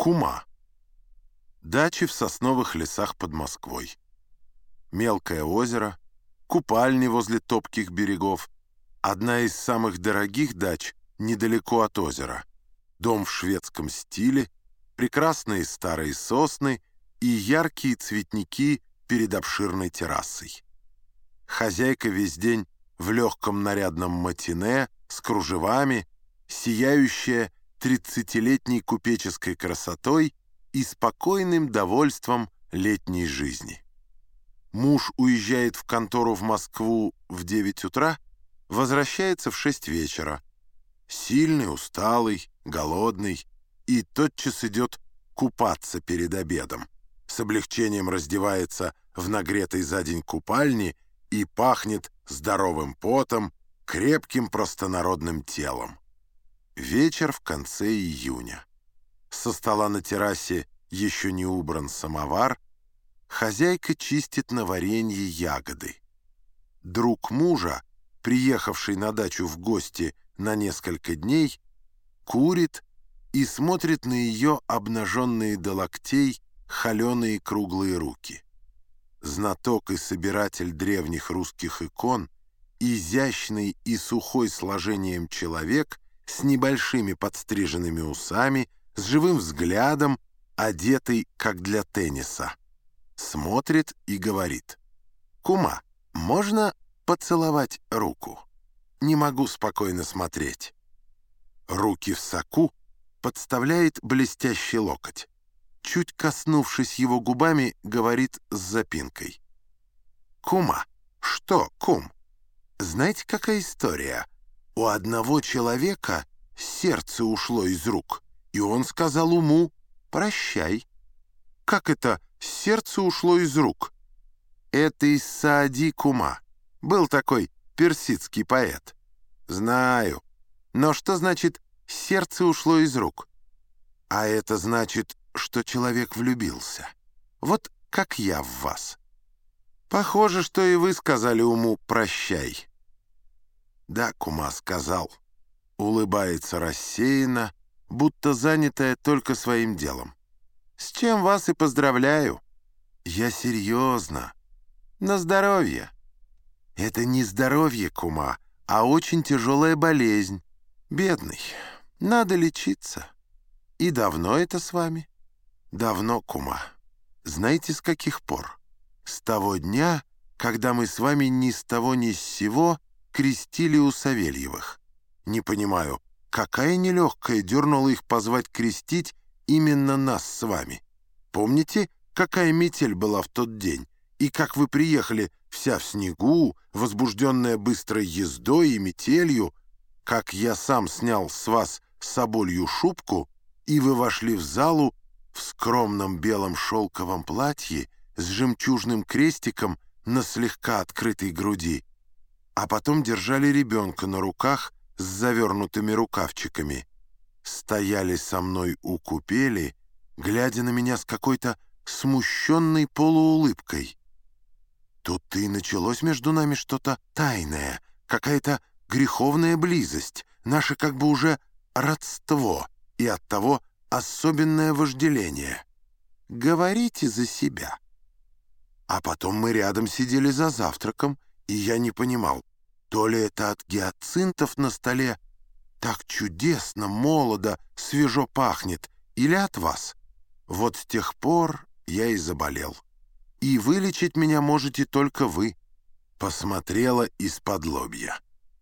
Кума. Дачи в сосновых лесах под Москвой. Мелкое озеро, купальни возле топких берегов, одна из самых дорогих дач недалеко от озера, дом в шведском стиле, прекрасные старые сосны и яркие цветники перед обширной террасой. Хозяйка весь день в легком нарядном матине с кружевами, сияющая тридцатилетней купеческой красотой и спокойным довольством летней жизни. Муж уезжает в контору в Москву в 9 утра, возвращается в 6 вечера. Сильный, усталый, голодный, и тотчас идет купаться перед обедом. С облегчением раздевается в нагретой за день купальне и пахнет здоровым потом, крепким простонародным телом. Вечер в конце июня. Со стола на террасе еще не убран самовар, хозяйка чистит на варенье ягоды. Друг мужа, приехавший на дачу в гости на несколько дней, курит и смотрит на ее обнаженные до локтей холеные круглые руки. Знаток и собиратель древних русских икон, изящный и сухой сложением человек — с небольшими подстриженными усами, с живым взглядом, одетый как для тенниса. Смотрит и говорит. «Кума, можно поцеловать руку? Не могу спокойно смотреть». Руки в соку подставляет блестящий локоть. Чуть коснувшись его губами, говорит с запинкой. «Кума, что, кум? Знаете, какая история?» У одного человека сердце ушло из рук, и он сказал уму «прощай». Как это сердце ушло из рук? Это из Саади Кума. Был такой персидский поэт. Знаю. Но что значит «сердце ушло из рук»? А это значит, что человек влюбился. Вот как я в вас. Похоже, что и вы сказали уму «прощай». «Да, кума сказал». Улыбается рассеянно, будто занятая только своим делом. «С чем вас и поздравляю». «Я серьезно. На здоровье». «Это не здоровье, кума, а очень тяжелая болезнь. Бедный. Надо лечиться». «И давно это с вами?» «Давно, кума. Знаете, с каких пор?» «С того дня, когда мы с вами ни с того ни с сего крестили у Савельевых. Не понимаю, какая нелегкая дернула их позвать крестить именно нас с вами. Помните, какая метель была в тот день? И как вы приехали вся в снегу, возбужденная быстрой ездой и метелью, как я сам снял с вас соболью шубку, и вы вошли в залу в скромном белом шелковом платье с жемчужным крестиком на слегка открытой груди, а потом держали ребенка на руках с завернутыми рукавчиками. Стояли со мной у купели, глядя на меня с какой-то смущенной полуулыбкой. Тут и началось между нами что-то тайное, какая-то греховная близость, наше как бы уже родство и оттого особенное вожделение. Говорите за себя. А потом мы рядом сидели за завтраком, и я не понимал, то ли это от гиацинтов на столе так чудесно, молодо, свежо пахнет, или от вас. Вот с тех пор я и заболел. И вылечить меня можете только вы. Посмотрела из-под лобья.